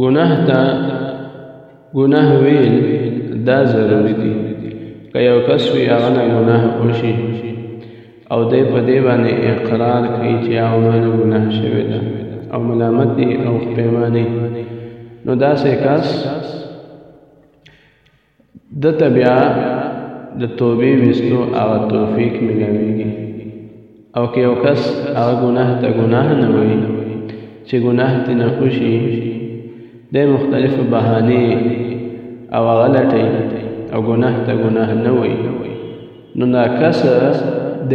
ګناه ته ګناه ویل دا ضروری دی که یو کس وي هغه نه ګناه وشي او دی په دې باندې اقرار کوي چې هغه مانه ګناه شوې ده او ملامت دی او پیمانه نو داسې کس ده ته بیا د توبې ویستو هغه توفیق ملاویږي او که یو کس هغه ګناه ته ګناه نه وایي چې ګناه ترې نه وشي دی مختلفې بهانې او هغه لټوي او ګناه ته ګناه نه وایي نو دا کس د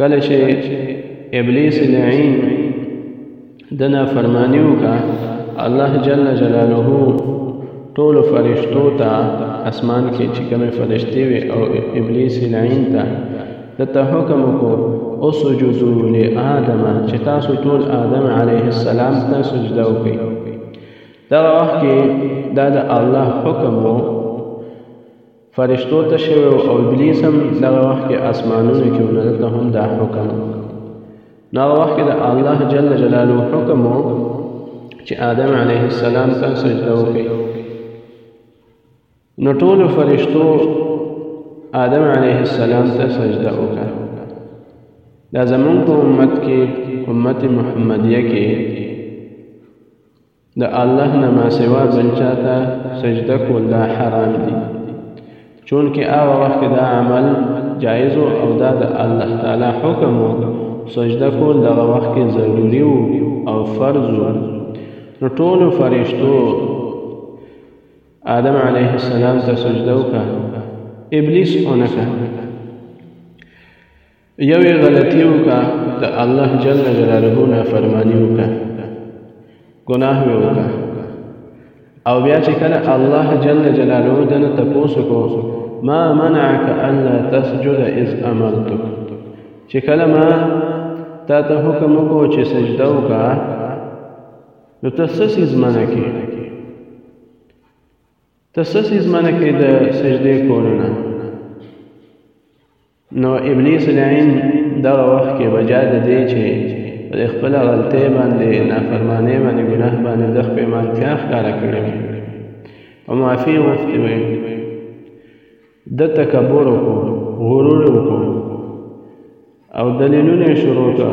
کله چې ابلیس لعین دنا فرمانی وکا الله جل جلاله ټول فرشتو ته اسمان کې چې کومه فرشتي وي او ابلیس لعین ته د ته حکم کو او سجدو لآدم چې تاسو ټول آدم علیه السلام ته سجده وکړئ دا وخت کې دا د الله حکم وو فرشتو ته شوی او ابلیس هم دغه وخت کې اسمانونو کې ونه دلته هم دا حکم نو هغه وخت کې د الله جل جلاله حکم و چې آدم علیه السلام ته سجده وکړي نو ټولو فرشتو آدم علیه السلام ته سجده وکړه دا زمونږ په امت کې امت محمدیه کې د الله نه ماسوا بل چاته سجده کول دا حرام دي چون کې هغه وخت دا عمل جایز او دا د الله تعالی حکم وو سجده کول دغه وخت کې ضروری وو او فرض وو نو ټول فرشتو آدم علیه السلام ته سجده وکړه ابلیس اونکه یوې غلطي وکړه د الله جل جلاله نه فرمانی وکړه ګناه مې وکړه او بیا چې کله الله جل جلاله دنه تپوسو کو ما منعك الا تسجد اذ امرتك چې کله ما تا ته حکم وکړو چې سجده وکړه نو ته څه څیز منع کې ته څه څیز منع کې د سجدې کولو نه نو ابلیس لعین دغه وخت کې بجا د دې چې پر خپل غلطۍ باندې نافرمانۍ باندې ګناه باندې د خپل مانتیا ښکارا کړې وي او معافي غوښتې وي د تکبر وکړو غرور وکړو او دلیلونه شروع کړه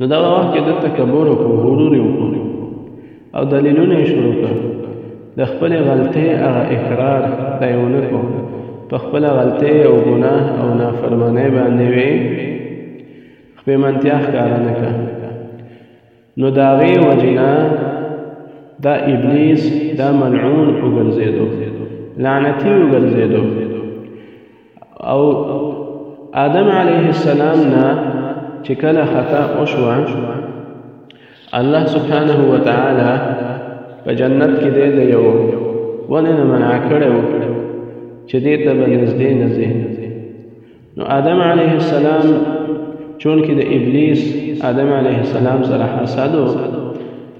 نو دا وخت کې د تکبر او غرور وکړ او دلیلونه یې شروع کړ د خپل غلطۍ هغه اقرار دا یې ونه کړ په خپل غلطۍ او ګناه او نافرمانۍ باندې وی خپې منتیا ښکاره نه کړه نو د هغې وجنا دا ابلیس دا ملعون وګرځېدو لعنتی وګرځېدو او آدم علیه السلام نه چې کله خطا وشوه الله سبحانه وتعالی په جنت کې دی د یو ونې نه منع کړی و چې دې ته به نږدې نه ځې نو آدم علیه السلام چونکې د ابلیس آدم علیه السلام سره حسد و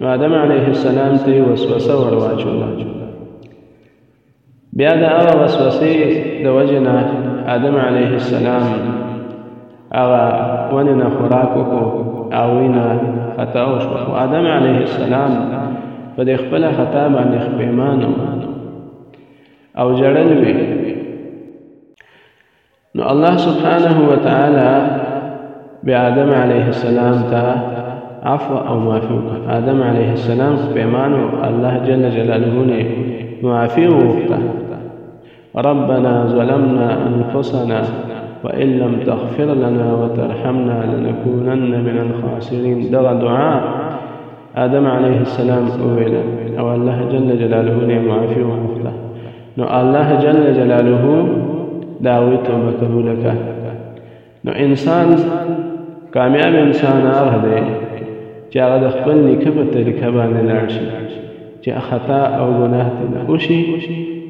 نو آدم علیه السلام ته یې وسوسه ور واچوله بیا د هغه وسوسې د وجې نه آدم علیه السلام هغه ونې نه خوراک وکړو هغوی نه خطا وشو خو آدم علیه السلام په دې خپله خطا باندې خپېمان او ژړل وي نو الله سبحانه و تعالی بآدم عليه السلام تا عفو او معافی آدم عليه السلام پیمانو الله جل جلاله نه معافی ربنا ظلمنا انفسنا وإن لم تغفر لنا وترحمنا لنكونن من الخاسرين دغ دعاء آدم عليه السلام أولا أو الله جل جلاله نعم عافي نو الله جل جلاله دا وی توبه قبول کا نو انسان کامیاب انسان هغه دی چې هغه د خپل نیکه په طریقه باندې لاړ شي چې خطا او ګناه ته نه وشي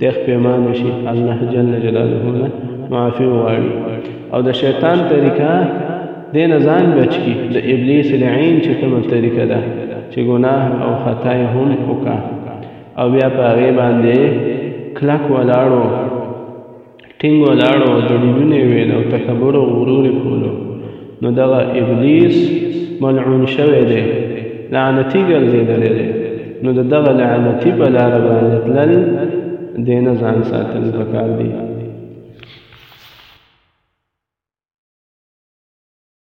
د خپېمان شي الله جل جلاله نه معافي وغواړي او د شیطان طریقه د نه ځان بچ کی د ابلیس لعین چې کومه طریقه ده چې ګناه او خطا هم وکړه او بیا په هغې باندې کلک ولاړو ټینګ ولاړو دلیلونه ویل او تکبر او غرور کولو نو دغه ابلیس ملعون شوی دی لعنتی ګرځېدلی دی نو د دغه لعنتی په لاره باندې تلل دی نه ځان ساتل پکار دی